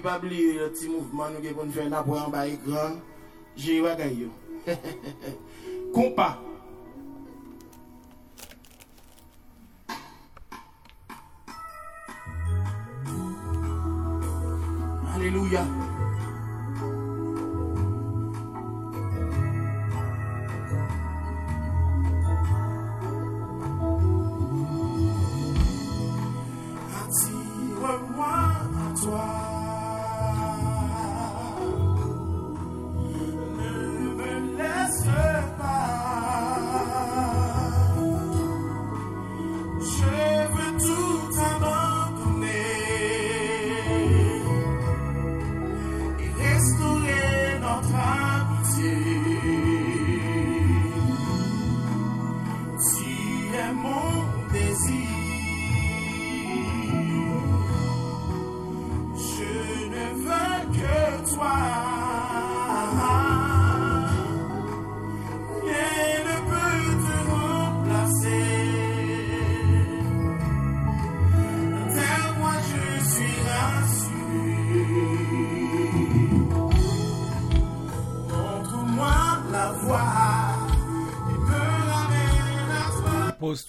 pi pa bli le ti mouvman nou gen kon fè na pou an baye gran, jiri wakay yo. Kompa. Aleluya.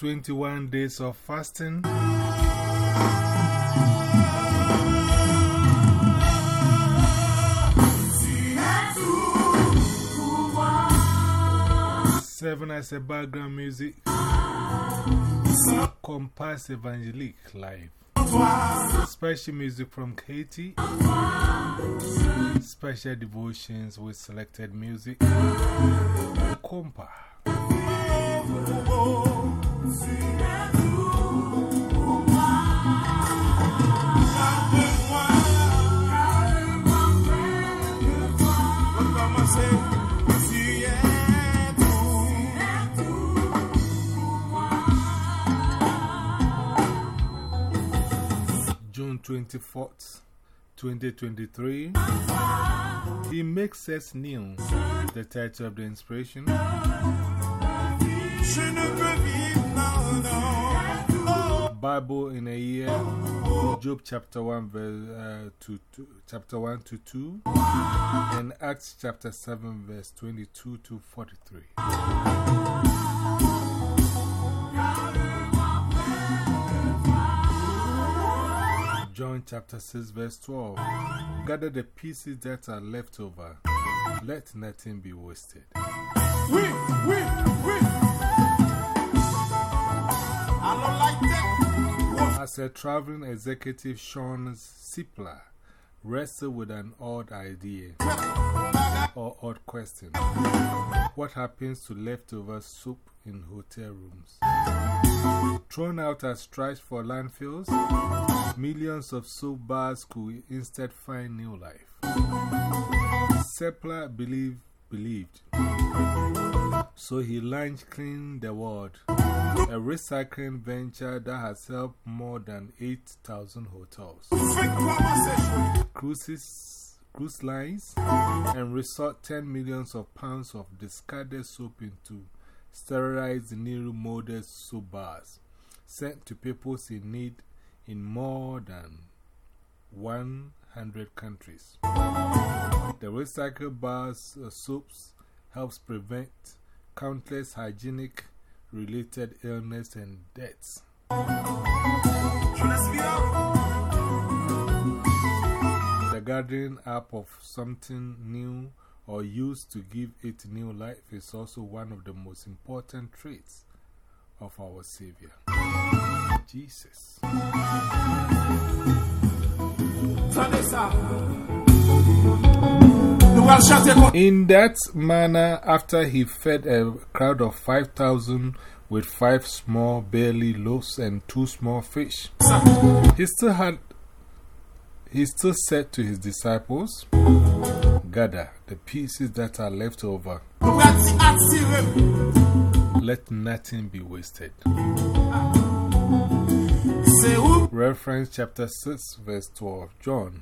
21 days of fasting. Seven as a background music. Compass Evangelique Live. Special music from Katie. Special devotions with selected music. Compa. 24th, 2023. He makes us new. The title of the inspiration. Bible in a year. Job chapter 1, verse, uh, to, to, chapter 1 to 2. And Acts chapter 7, verse 22 to 43. John chapter 6, verse 12. Gather the pieces that are left over. Let nothing be wasted. oui, oui, oui. A traveling executive, Shawn Seipler wrestled with an odd idea or odd question. What happens to leftover soup in hotel rooms? Thrown out as trash for landfills, millions of soup bars could instead find new life. Seipler believed, believed. So he launched Clean the World, a recycling venture that has helped more than 8,000 hotels, cruises, cruise lines, and resort 10 millions of pounds of discarded soap into sterilized new molded soap bars sent to people in need in more than 100 countries. The recycled bars uh, soaps helps prevent countless hygienic related illness and deaths. The gathering up of something new or used to give it new life is also one of the most important traits of our Savior, Jesus. In that manner, after he fed a crowd of 5,000 with five small barley loaves and two small fish, he still had, he still said to his disciples, Gather the pieces that are left over, Nous allons attirer. let nothing be wasted. Reference chapter 6, verse 12. John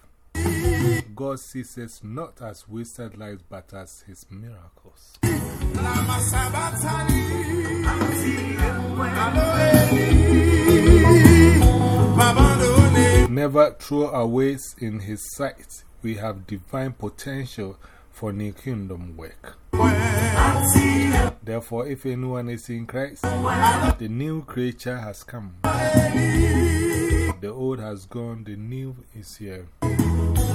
God sees us not as wasted lives but as His miracles. Never throw away in His sight. We have divine potential for new kingdom work. Therefore, if anyone is in Christ, the new creature has come. The old has gone, the new is here.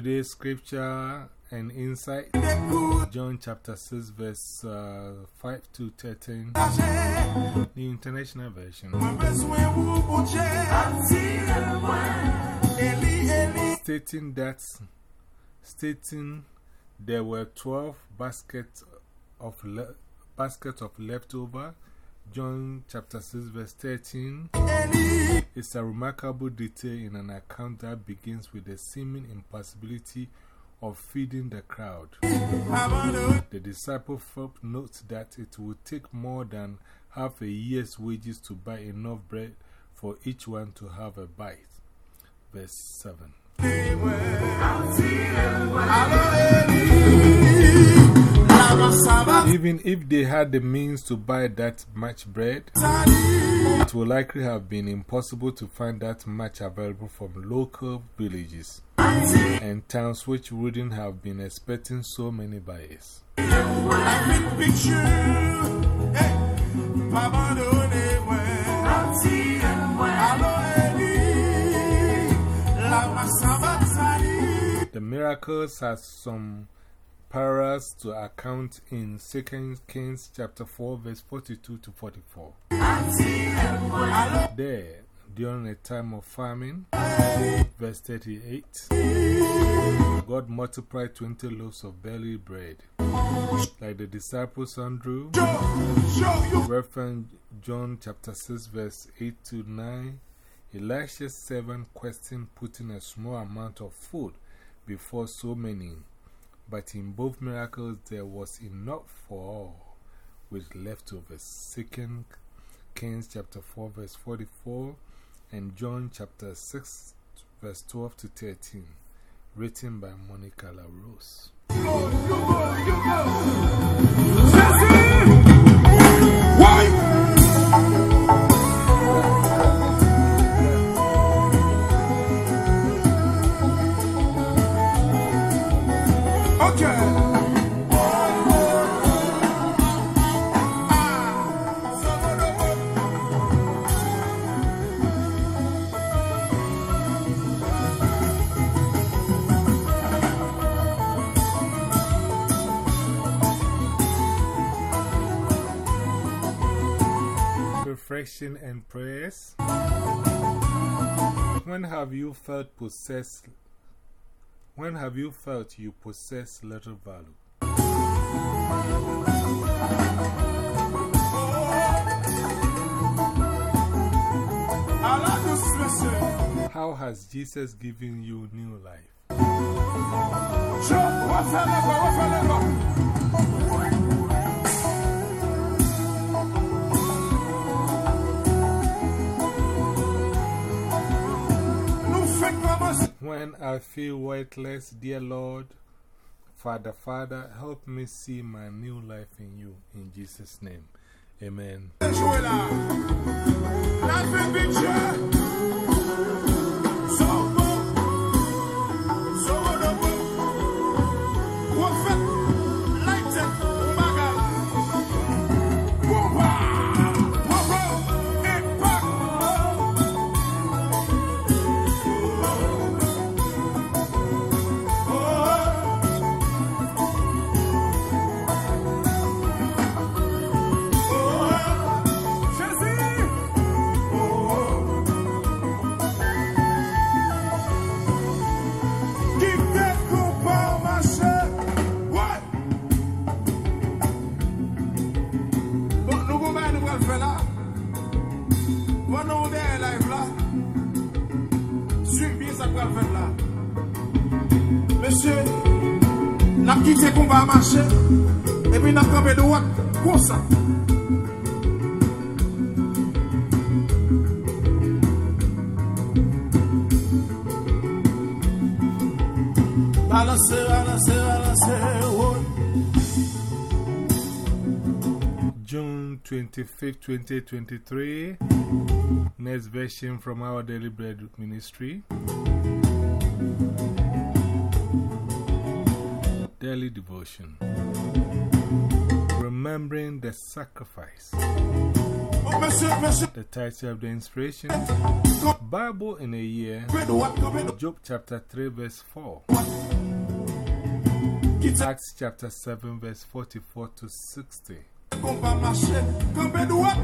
Today's scripture and insight John chapter 6, verse uh, 5 to 13, âgés, New International Version. Stating that, stating there were 12 baskets of, le baskets of leftover. John chapter 6, verse 13 Eli, is a remarkable detail in an account that begins with the seeming impossibility of feeding the crowd. The disciple Philip notes that it would take more than half a year's wages to buy enough bread for each one to have a bite. Verse 7. Even if they had the means to buy that much bread, it would likely have been impossible to find that much available from local villages and towns which wouldn't have been expecting so many buyers. The miracles have some parallels to account in 2 Kings chapter 4, verse 42 to 44. There, during a time of famine, verse 38, God multiplied 20 loaves of barley bread. Like the disciples Andrew, Reverend John chapter 6, verse 8 to 9, Elisha's servant questioned putting a small amount of food before so many. But in both miracles, there was enough for all with leftovers. 2 Kings chapter 4, verse 44, and John chapter 6, verse 12 to 13. Written by Monica La Rose. And prayers. When have you felt possessed? When have you felt you possess little value? How has Jesus given you new life? When I feel weightless, dear Lord, Father, Father, help me see my new life in you. In Jesus' name, amen. Monsieur, la quitté qu'on va marcher, et puis n'a frappé de droite comme ça? 25th, 2023. Next version from our Daily Bread Ministry. Daily Devotion. Remembering the sacrifice. The title of the inspiration Bible in a year. Job chapter 3, verse 4. Quitte Acts chapter 7, verse 44 to 60. Qu'on va marcher. Campé de droite.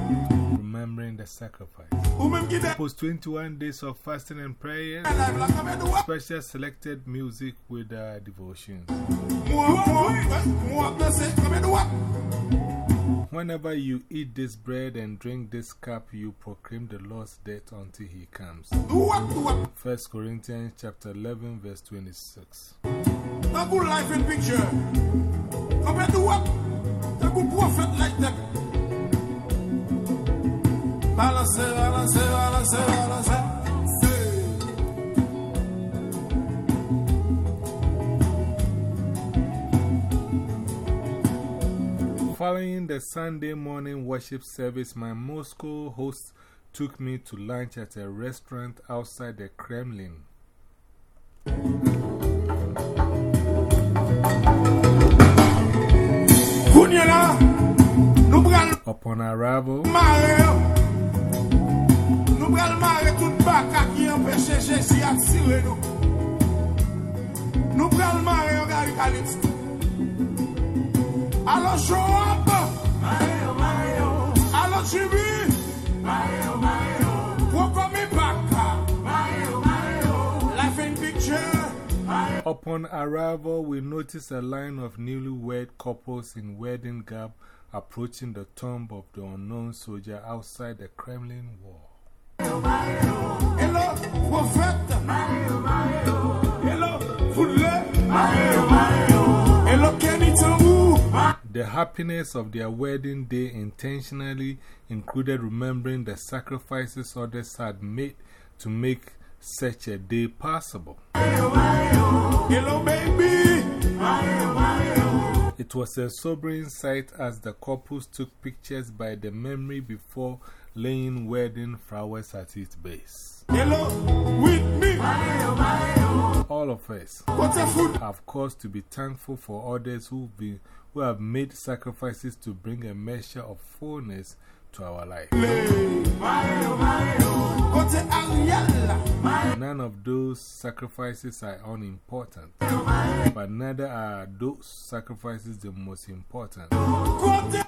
Remembering the sacrifice. Ou même qui est Post 21 days of fasting and prayers. live là, campé de droite. Special selected music with uh, devotions. Moi, moi, moi, danser, campé de droite. Whenever you eat this bread and drink this cup, you proclaim the Lord's death until he comes. Droite, droite. 1 Corinthians chapter 11, verse 26. Dans good life in picture. Campé de droite. Following the Sunday morning worship service, my Moscow host took me to lunch at a restaurant outside the Kremlin. upon arrival. Nou brel mare tout baka ki empeshe jesi ak sire nou. Nou brel mare yon gari kalit. Alo show up. Mario, Mario. Alo chibi. Mario, Mario. Woko mi baka. Mario, Mario. Life in picture. Mario. Upon arrival, we notice a line of newlywed couples in wedding garb approaching the tomb of the unknown soldier outside the Kremlin wall. The happiness of their wedding day intentionally included remembering the sacrifices others had made to make such a day possible. Hello, baby. It was a sobering sight as the couples took pictures by the memory before laying wedding flowers at its base. Hello, with me. All of us have cause to be thankful for others who've been, who have made sacrifices to bring a measure of fullness to our life. What's a Ariel? None of those sacrifices are unimportant, but neither are those sacrifices the most important.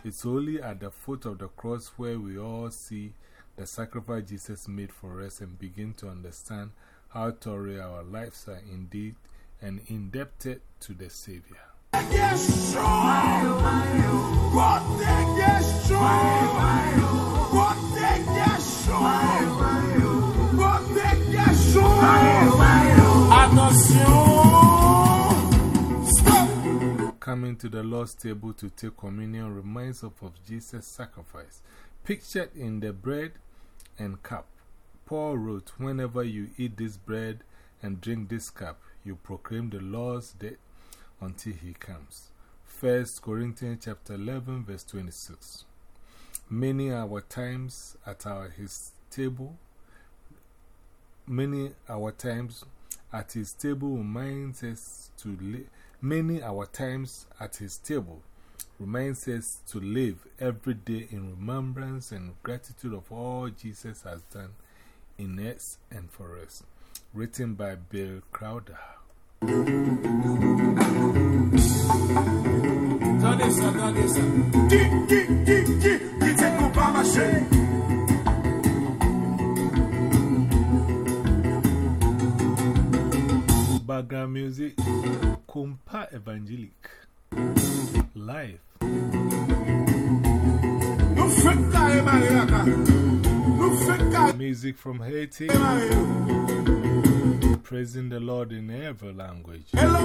It's only at the foot of the cross where we all see the sacrifice Jesus made for us and begin to understand how thorough our lives are indeed and indebted to the Savior. Coming to the Lord's table to take communion reminds us of Jesus' sacrifice, pictured in the bread and cup. Paul wrote, Whenever you eat this bread and drink this cup, you proclaim the Lord's death until he comes. 1 Corinthians chapter 11, verse 26. Many our times at our, his table, many our times at his table reminds us to live. Many our times at his table reminds us to live every day in remembrance and gratitude of all Jesus has done in us and for us. Written by Bill Crowder. Background music. Kumpa Evangelic. Live Nous faisons carré Mariaka. Nous faisons carré Music from Haiti. Praising the Lord in every language. Hello.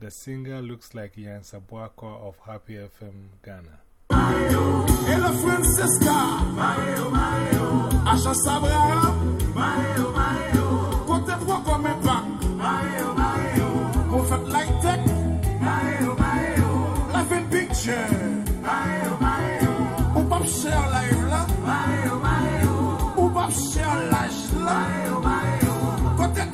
The singer looks like Yan Sabuako of Happy FM Ghana. Hello, Francisca. Asha Sabra. Kote fwa kome pak. Prophet Light Tech. Life in picture. Ou pap share live la. Ou pap share live la.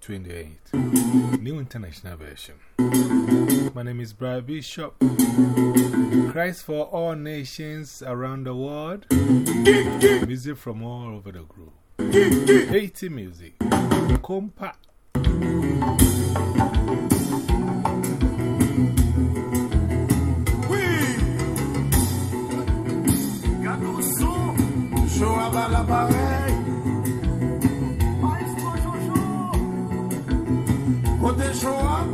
28. New International Version. My name is Brad Bishop. Christ for all nations around the world. Music from all over the globe. Haiti music. Compa. Show up.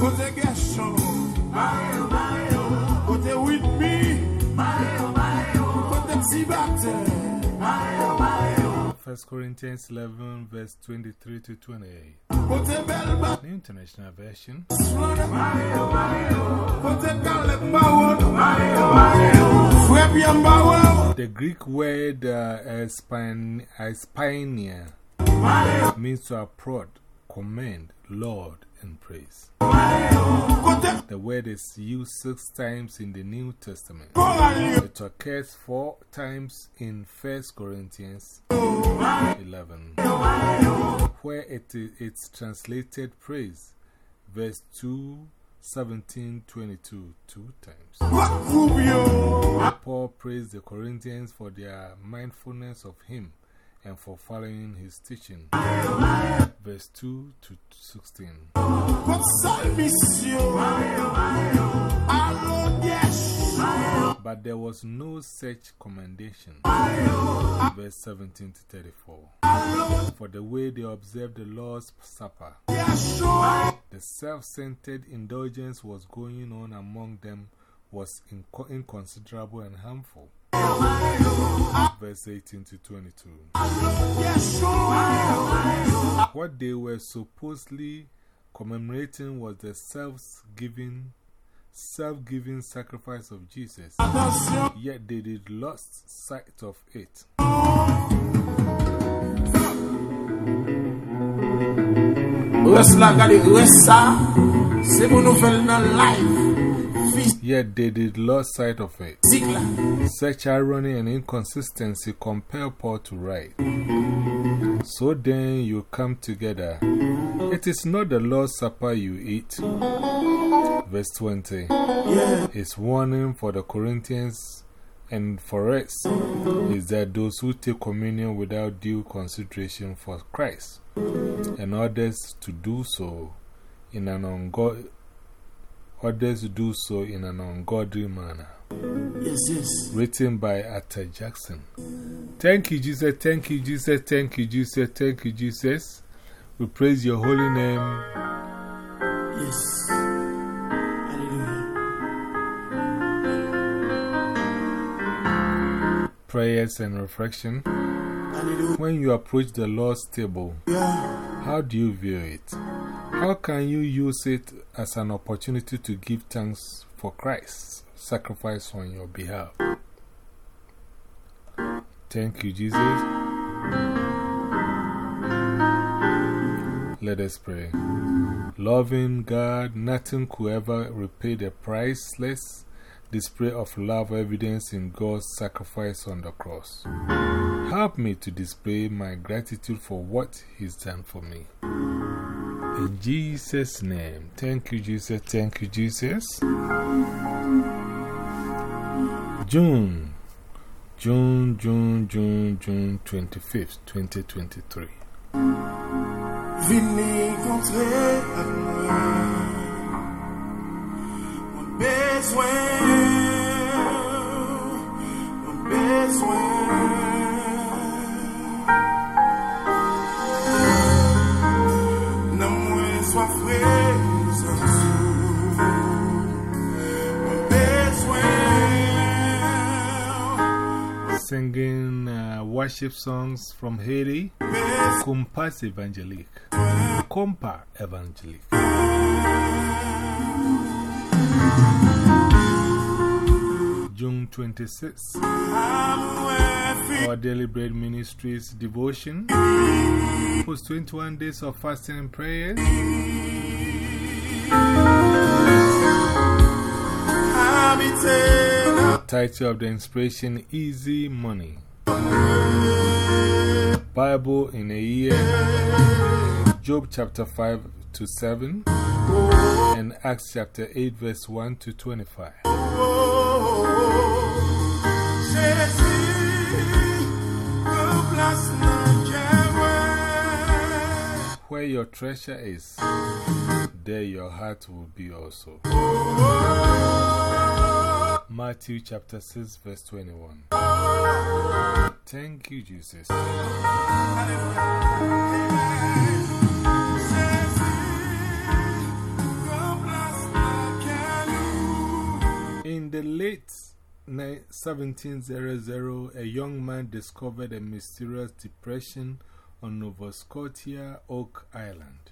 Côté guest show. Côté with me. Côté petit batteur. 1 Corinthians 11, verse 23 to 28. Côté belle bat. New International Version. Côté Caleb Bawon. Frère bien Bawon. The Greek word uh, espin espainia means to applaud, commend, laud, and praise. The word is used six times in the New Testament. It occurs four times in 1 Corinthians 11, where it is, it's translated praise, verse 2, 17, 22, two times. Paul praised the Corinthians for their mindfulness of him and for following his teaching. Verse 2 to 16. Votre sale mission. Allô, yes. But there was no such commendation. Verse 17 to 34. For the way they observed the Lord's Supper, the self centered indulgence was going on among them was inco inconsiderable and harmful. Verse 18 to 22. What they were supposedly commemorating was the self giving self giving sacrifice of Jesus, yet they did lost sight of it. Reste là, regardez, reste ça. C'est pour nous faire dans live. Yet they did lose sight of it. Such irony and inconsistency compel Paul to write. So then you come together. It is not the Lord's Supper you eat. Verse 20 Yeah. His warning for the Corinthians and for us is that those who take communion without due consideration for Christ and others to do so in an ungodly others do so in an ungodly manner. Yes, yes. Written by Arthur Jackson. Thank you, Jesus. Thank you, Jesus. Thank you, Jesus. Thank you, Jesus. We praise your holy name. Yes. Hallelujah. Prayers and reflection. Hallelujah. When you approach the Lord's table, how do you view it? How can you use it as an opportunity to give thanks for Christ's sacrifice on your behalf? Thank you, Jesus. Let us pray. Loving God, nothing could ever repay the priceless display of love evidence in God's sacrifice on the cross. Help me to display my gratitude for what He's done for me. In Jesus' name, thank you, Jesus. Thank you, Jesus. June, June, June, June, June 25th, 2023. Vini singing uh, worship songs from Haiti, Compas Evangelique. Compa Evangelique. June 26th, our Daily Bread Ministries devotion was 21 days of fasting and prayers. Title of the inspiration Easy Money. Bible in a year. Job chapter 5 to 7. And Acts chapter 8, verse 1 to 25. Where your treasure is, there your heart will be also. Matthew chapter 6, verse 21. Thank you, Jesus. In the late 1700, a young man discovered a mysterious depression on Nova Scotia, Oak Island.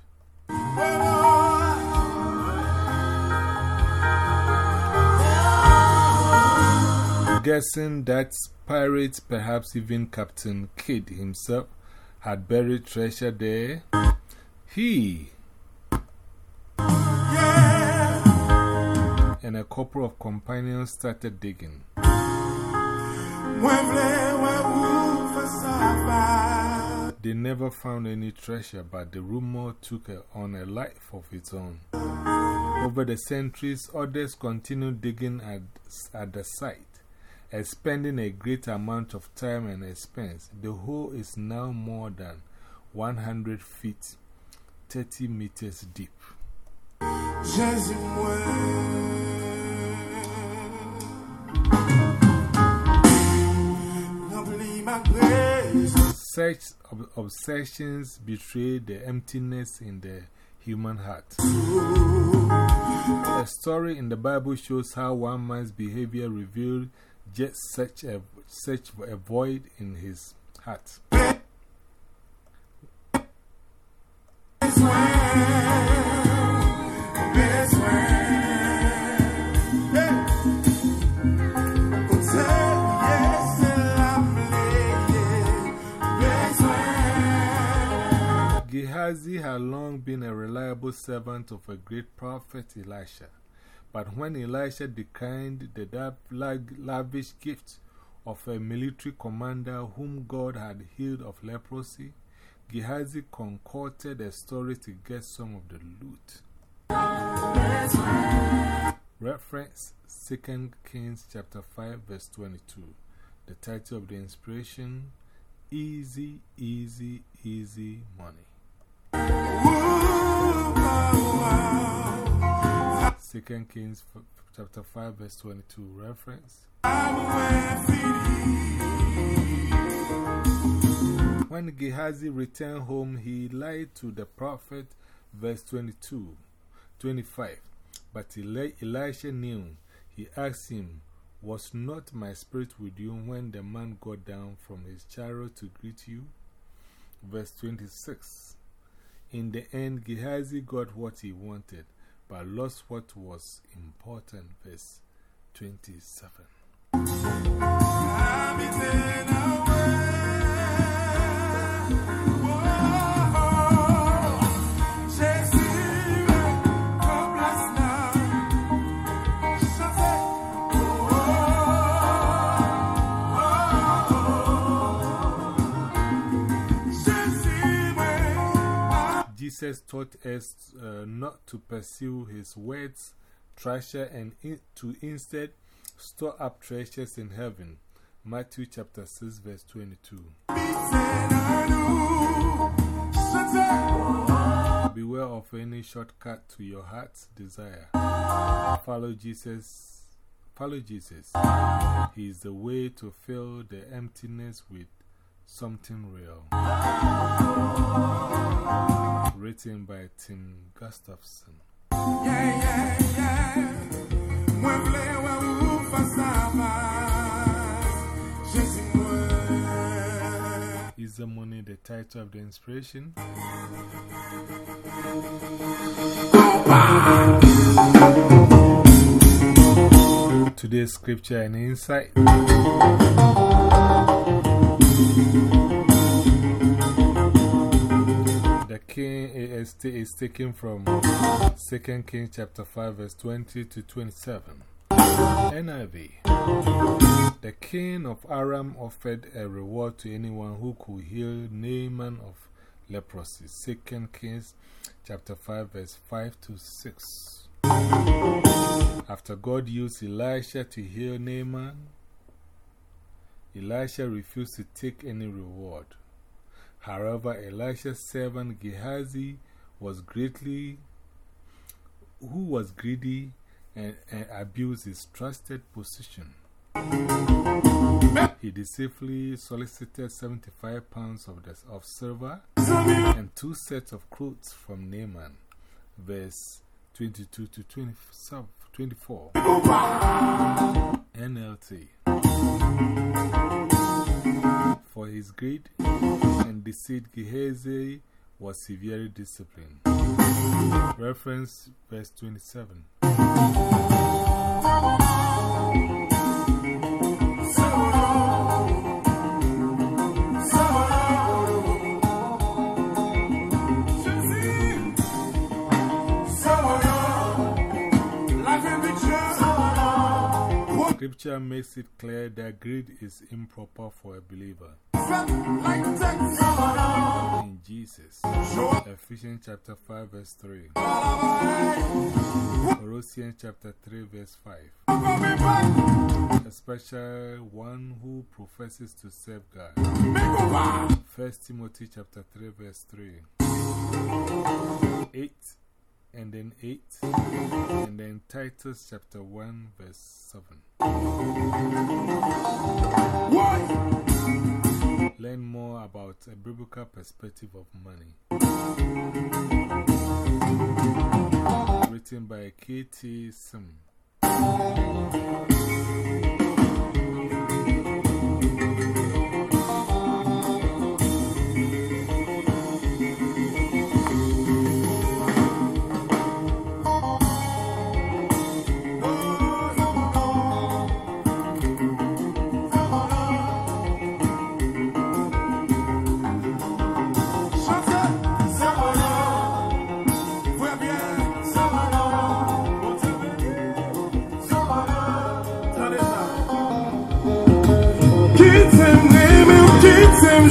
Guessing that pirates, perhaps even Captain Kidd himself, had buried treasure there, he. And a couple of companions started digging. They never found any treasure, but the rumor took on a life of its own. Over the centuries, others continued digging at, at the site, expending a great amount of time and expense. The hole is now more than 100 feet, 30 meters deep. Such obsessions betray the emptiness in the human heart. A story in the Bible shows how one man's behavior revealed just such a, such a void in his heart. Gehazi had long been a reliable servant of a great prophet Elisha. But when Elisha declined the lavish gifts of a military commander whom God had healed of leprosy, Gehazi concocted a story to get some of the loot. Reference 2 Kings chapter 5 verse 22. The title of the inspiration Easy, Easy, Easy Money. Oh, oh, oh. 2 Kings chapter 5 verse 22 reference. When Gehazi returned home, he lied to the prophet, verse 22, 25. But Elisha knew. He asked him, Was not my spirit with you when the man got down from his chariot to greet you? Verse 26. In the end, Gehazi got what he wanted, but lost what was important. Verse 27. Jesus taught us uh, not to pursue his words, treasure, and in, to instead store up treasures in heaven. Matthew chapter 6, verse 22. Beware of any shortcut to your heart's desire. Follow Jesus. Follow Jesus. He is the way to fill the emptiness with something real. Written by Tim Gustafson. Yeah, yeah, yeah. Is the money the title of the inspiration? Today's scripture and insight. The king is, is taken from 2 Kings chapter 5 verse 20 to 27. NIV The king of Aram offered a reward to anyone who could heal Naaman of leprosy. 2 Kings chapter 5 verse 5 to 6. After God used Elisha to heal Naaman, Elisha refused to take any reward. However, Elisha's servant Gehazi was greatly, who was greedy and, and abused his trusted position. He deceitfully solicited 75 pounds of, the, of silver and two sets of clothes from Naaman. Verse 22 to 24. NLT. For his greed and deceit, Gehazi was severely disciplined. Reference verse 27. Scripture makes it clear that greed is improper for a believer. In Jesus. Ephesians chapter 5 verse 3. Colossians chapter 3 verse 5. Especially one who professes to serve God. 1 Timothy chapter 3 verse 3. 8 and then 8, and then Titus chapter 1, verse 7. Learn more about a biblical perspective of money. Written by K.T. Sim.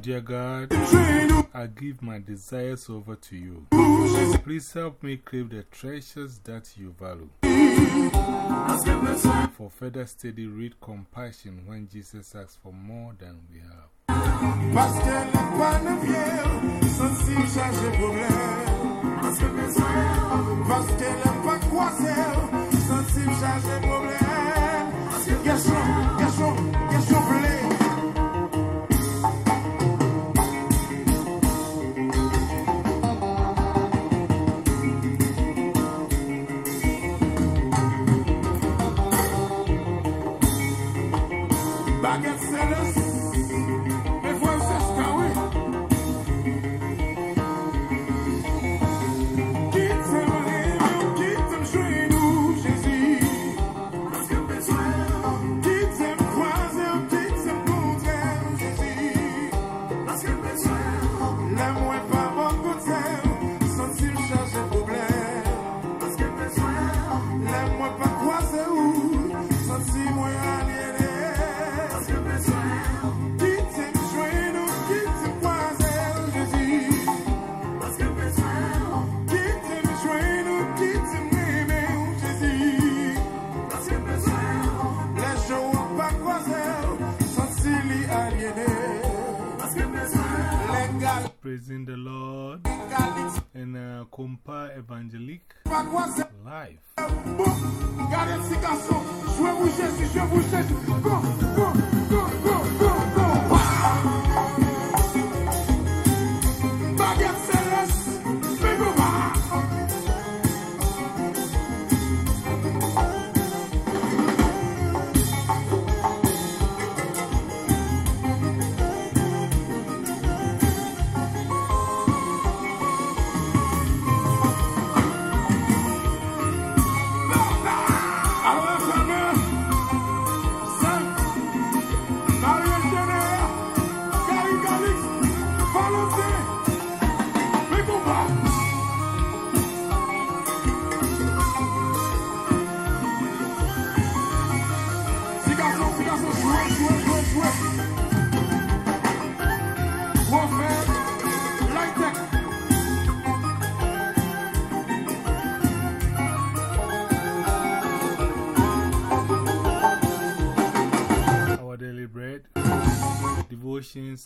Dear God, I give my desires over to you. Please help me crave the treasures that you value. For further study, read compassion when Jesus asks for more than we have. Paske lè pa kwa sel Sansim chaje problem Gachon, gachon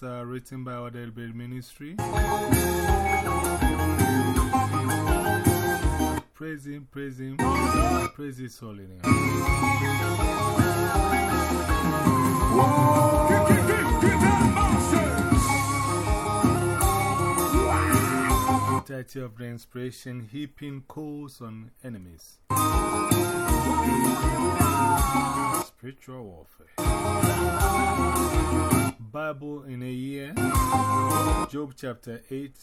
Are written by Daily Ministry. Praise Him, praise Him, praise His holy name. Title of the inspiration Heaping Coals on Enemies. Spiritual Warfare. Bible in a year. Job chapter 8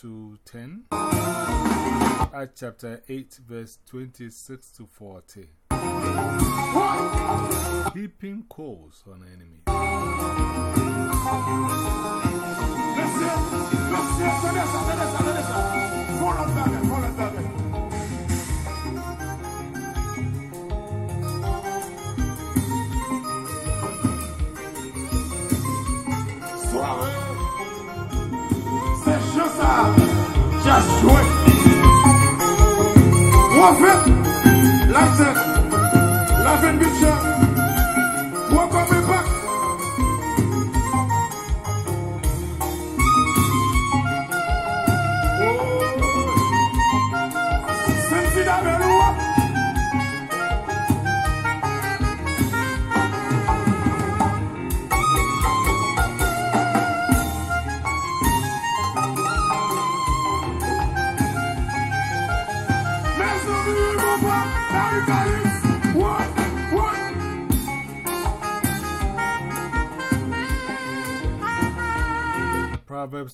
to 10. Acts chapter 8, verse 26 to 40. Heaping coals on enemies. Refait.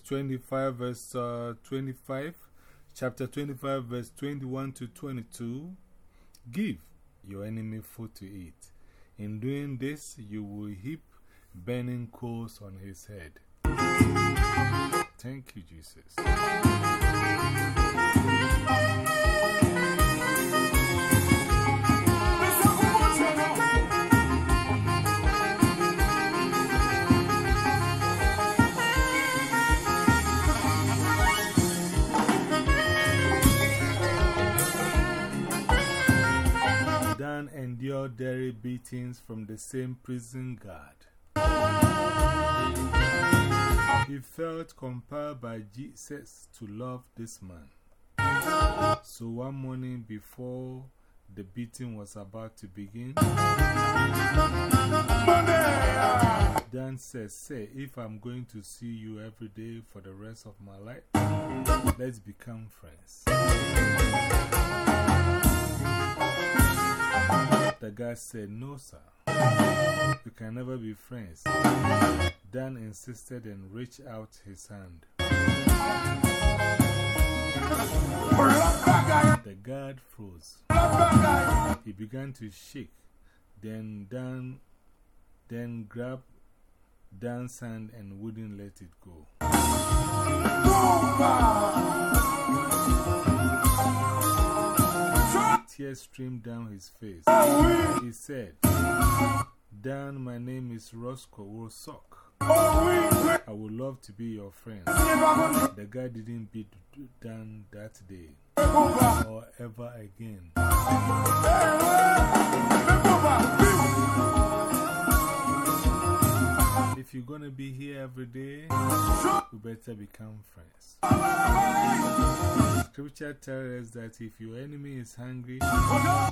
25, verse uh, 25, chapter 25, verse 21 to 22. Give your enemy food to eat. In doing this, you will heap burning coals on his head. Thank you, Jesus. Daily beatings from the same prison guard. He felt compelled by Jesus to love this man. So one morning before the beating was about to begin, Dan says, Say, if I'm going to see you every day for the rest of my life, let's become friends. The guy said, No, sir. We can never be friends. Dan insisted and reached out his hand. The guard froze. He began to shake. Then Dan, then grabbed Dan's hand and wouldn't let it go. Tears streamed down his face. He said, Dan, my name is Roscoe Wosok. I would love to be your friend. The guy didn't beat Dan that day or ever again. If you're going to be here every day, you better become friends. Scripture tells us that if your enemy is hungry,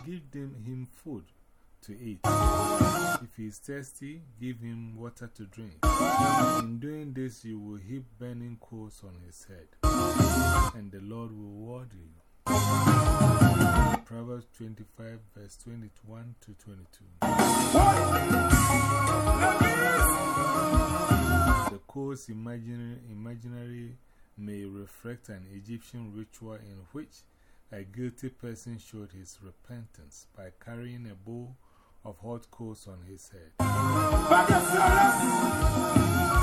give them, him food to eat. If he is thirsty, give him water to drink. In doing this, you will heap burning coals on his head, and the Lord will reward you. Proverbs 25, verse 21 to 22. The coals imaginary, imaginary may reflect an Egyptian ritual in which a guilty person showed his repentance by carrying a bowl of hot coals on his head.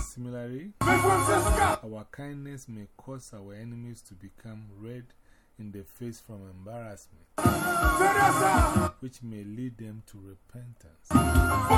Similarly, our kindness may cause our enemies to become red in the face from embarrassment, which may lead them to repentance. The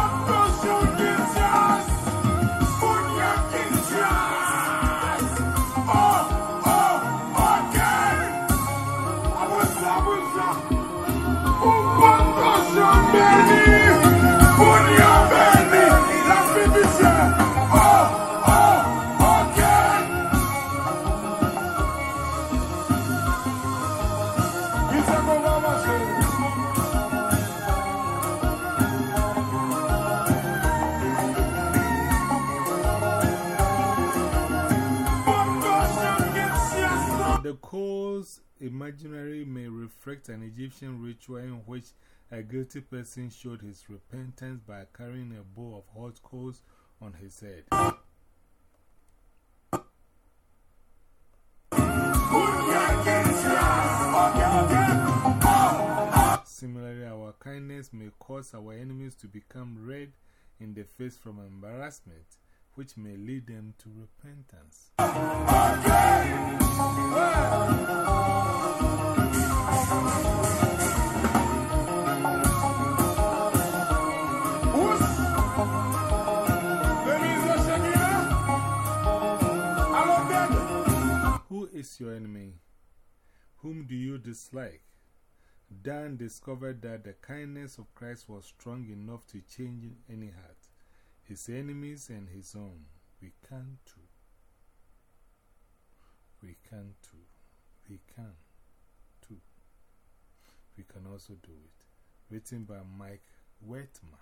coals imaginary may reflect an Egyptian ritual in which a guilty person showed his repentance by carrying a bowl of hot coals on his head. Similarly, our kindness may cause our enemies to become red in the face from embarrassment, which may lead them to repentance. Who is your enemy? Whom do you dislike? Dan discovered that the kindness of Christ was strong enough to change any heart, his enemies and his own. We can too. We can too. We can too. We can also do it. Written by Mike Wittmer.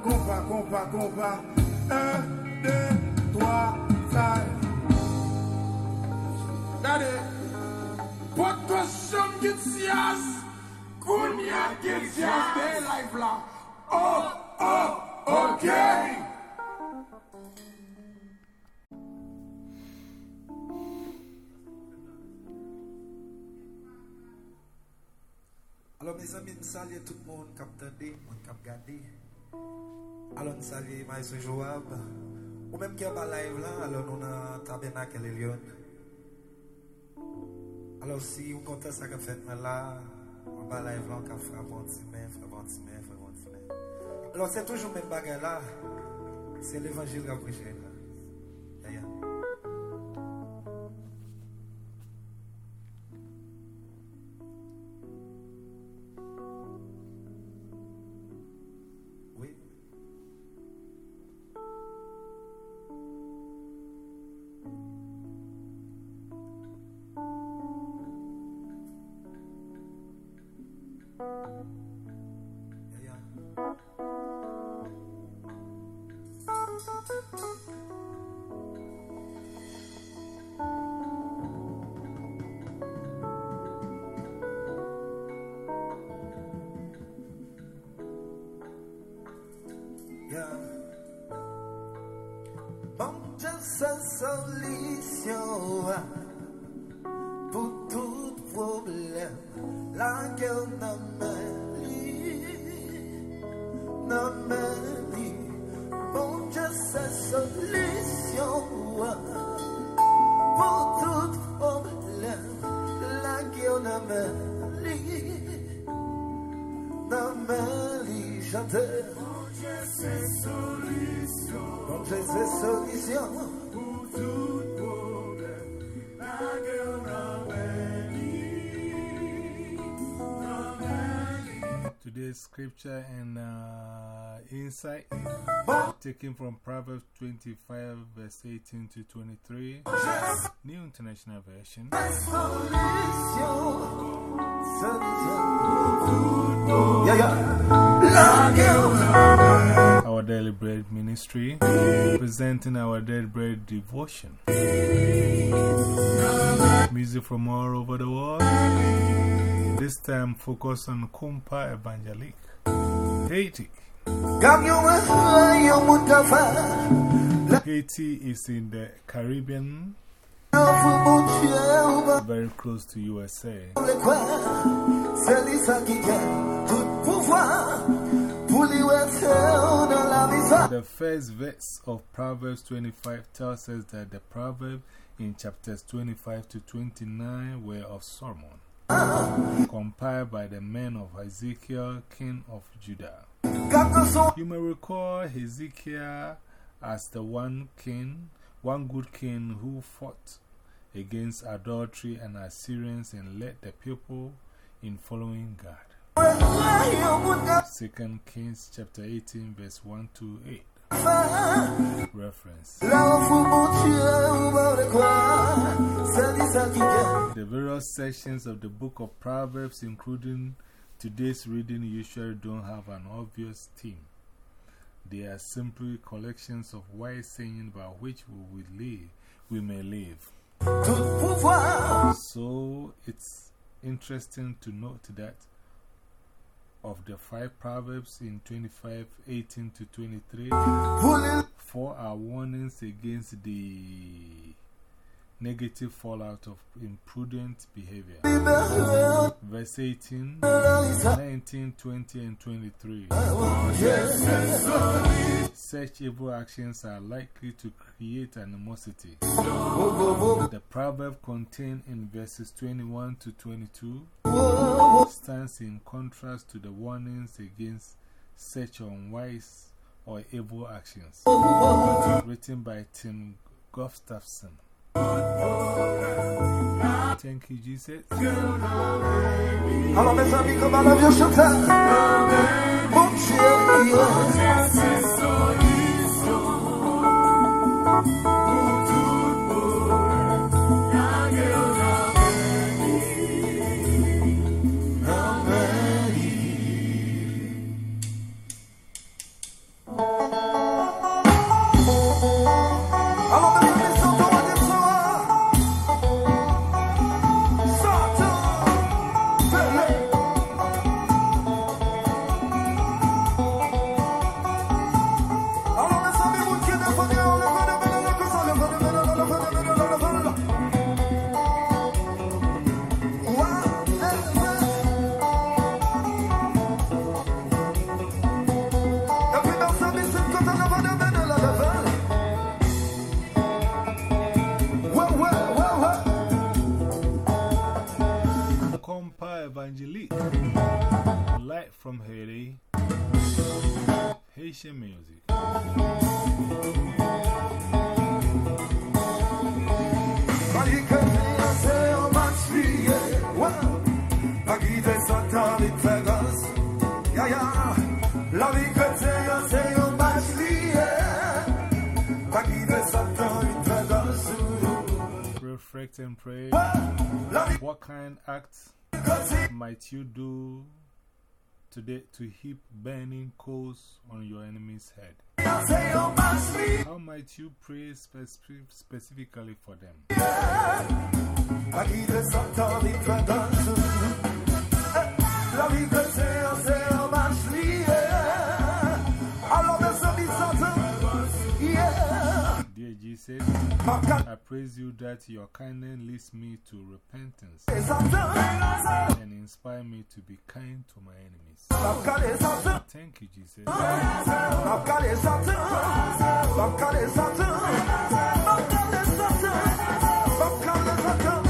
Kompa, kompa, kompa 1, 2, 3, 4 Gade Poto chom git siyas Koun ya git siyas De life la Oh, oh, ok Alors mes amis, nous saluons tout le monde qui a entendu, qui a regardé. Alors nous saluons Maïs Joab. Ou même qui a pas live là, alors nous avons tabernacle et Lyon. Alors si vous comptez ça que fait là, on va live là, on faire un petit main, faire un petit main, un petit main. Alors c'est toujours même bagage là. C'est l'évangile qui a prêché là. Solution Today's scripture and uh, insight taken from Proverbs 25, verse 18 to 23, New International Version. Our Daily Bread Ministry presenting our Daily Bread devotion. Music from all over the world. This time focus on Compa Evangelique, Haiti. Haiti is in the Caribbean, very close to USA. The first verse of Proverbs 25 tells us that the proverb in chapters 25 to 29 were of Solomon, compiled by the men of Hezekiah, king of Judah. You may recall Hezekiah as the one king, one good king who fought against adultery and Assyrians and led the people in following God. 2 Kings chapter 18, verse 1 to 8. Reference. The various sections of the book of Proverbs, including today's reading, usually don't have an obvious theme. They are simply collections of wise sayings by which we, will live, we may live. So it's interesting to note that of the five proverbs in 25 18 to 23, four are warnings against the negative fallout of imprudent behavior. Verse 18, 19, 20, and 23. Such evil actions are likely to create animosity. The proverb contained in verses 21 to 22 stands in contrast to the warnings against such unwise or evil actions, written by Tim Gustafson. Thank you, Jesus. Alors mes and pray. What kind acts might you do today to heap burning coals on your enemy's head? How might you pray specific, specifically for them? Dear said, I praise you that your kindness leads me to repentance and inspire me to be kind to my enemies. Thank you, Jesus. Presenting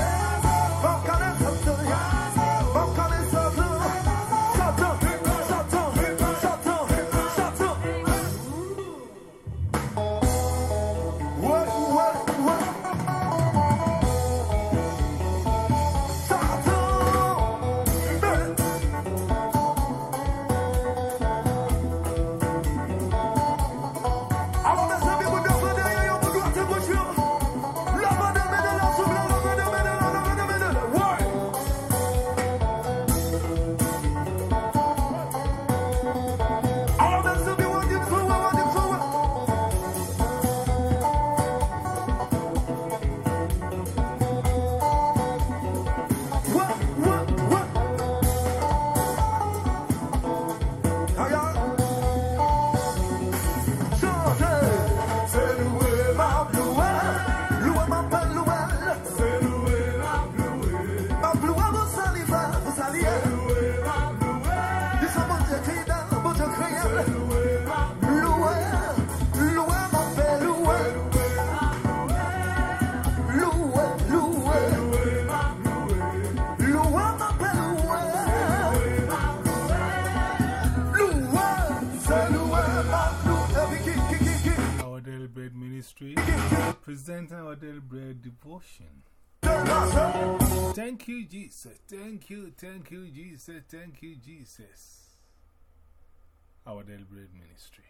Thank you, Jesus. Thank you, thank you, Jesus. Thank you, Jesus. Our bread ministry.